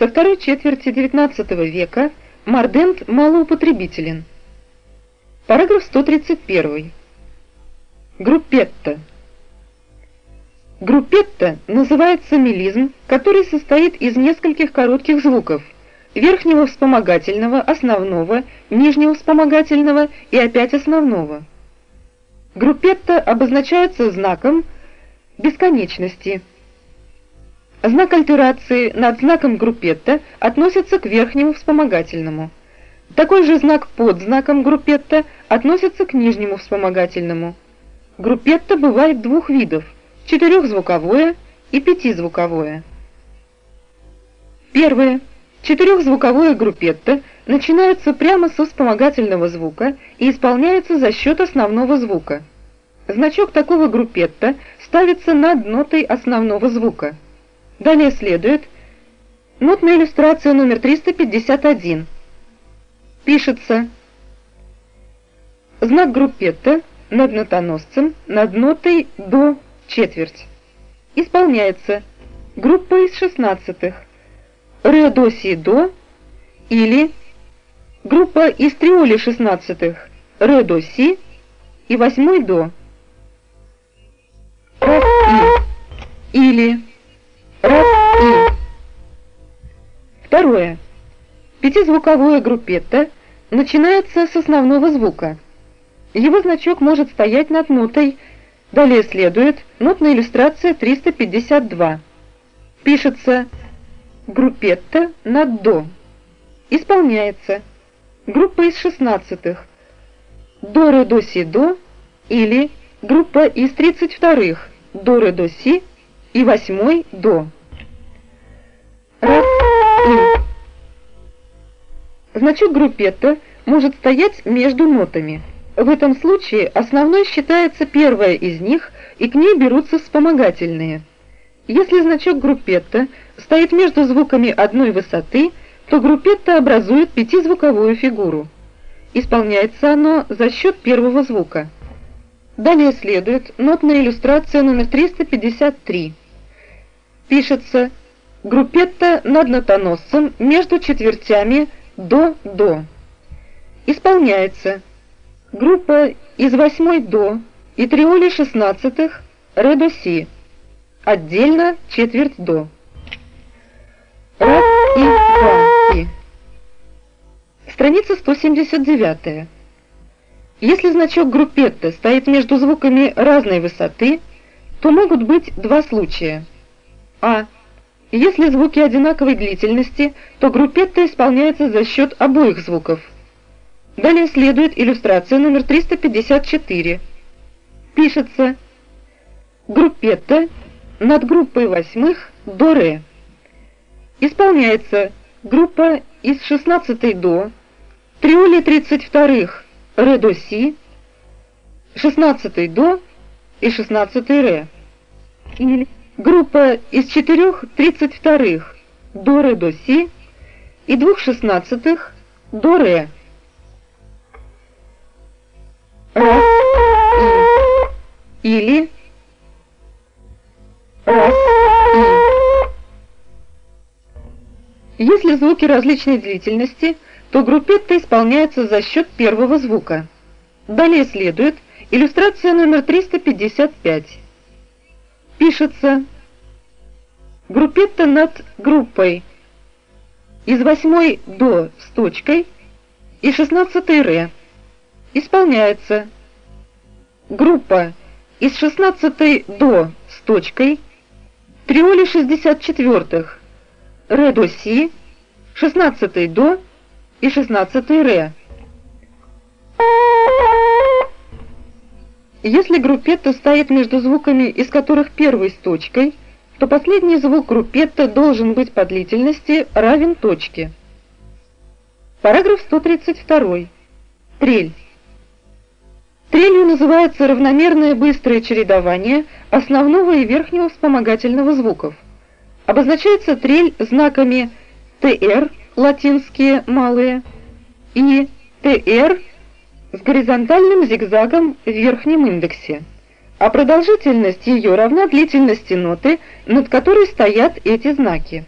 Со второй четверти XIX века мордент малоупотребителен. Параграф 131. Группетта. Группетта называется мелизм, который состоит из нескольких коротких звуков верхнего вспомогательного, основного, нижнего вспомогательного и опять основного. Группетта обозначается знаком бесконечности. Знак альтерации над знаком группетта относится к верхнему вспомогательному. Такой же знак под знаком группетта относится к нижнему вспомогательному. Группетта бывает двух видов – четырехзвуковое и пятизвуковое. Первое. Четырехзвуковое группетто начинается прямо со вспомогательного звука и исполняется за счет основного звука. Значок такого группетта ставится над нотой основного звука. Далее следует нотная иллюстрация номер 351. Пишется знак группетта над нотоносцем над нотой до четверть. Исполняется группа из шестнадцатых ре до си до или группа из триоли шестнадцатых ре до си и восьмой до. Или раз и. Второе. Пятизвуковое группетто начинается с основного звука. Его значок может стоять над нотой. Далее следует нотная иллюстрация 352. Пишется группетта над до. Исполняется группа из шестнадцатых до ре до си до или группа из тридцать вторых до ре до си и восьмой до. Раз и. Значок группетта может стоять между нотами. В этом случае основной считается первая из них, и к ней берутся вспомогательные. Если значок группетта стоит между звуками одной высоты, то группетта образует пятизвуковую фигуру. Исполняется оно за счет первого звука. Далее следует нотная иллюстрация номер 353. Пишется группетта над нотоносцем между четвертями до-до. Исполняется Группа из восьмой до и триоли шестнадцатых ре до си. Отдельно четверть до. Раз и два и. Страница 179. Если значок группетта стоит между звуками разной высоты, то могут быть два случая. А. Если звуки одинаковой длительности, то группетта исполняется за счет обоих звуков – Далее следует иллюстрация номер 354. Пишется группетта над группой восьмых до ре. Исполняется группа из 16 до, триоли 32 ре до си, 16 до и 16 ре. Или группа из 4 32 до ре до си и двух 16 до ре. Раз и. Или раз и. Если звуки различной длительности, то группетта исполняется за счет первого звука. Далее следует иллюстрация номер 355. Пишется группетта над группой. Из восьмой до с точкой и 16 ре. Исполняется. Группа из 16 до с точкой, триоли 64 ре до си, 16 до и 16 ре. Если группетта стоит между звуками, из которых первый с точкой, то последний звук группетта должен быть по длительности равен точке. Параграф 132. Трель. Трелью называется равномерное быстрое чередование основного и верхнего вспомогательного звуков. Обозначается трель знаками ТР, латинские малые, и ТР с горизонтальным зигзагом в верхнем индексе, а продолжительность ее равна длительности ноты, над которой стоят эти знаки.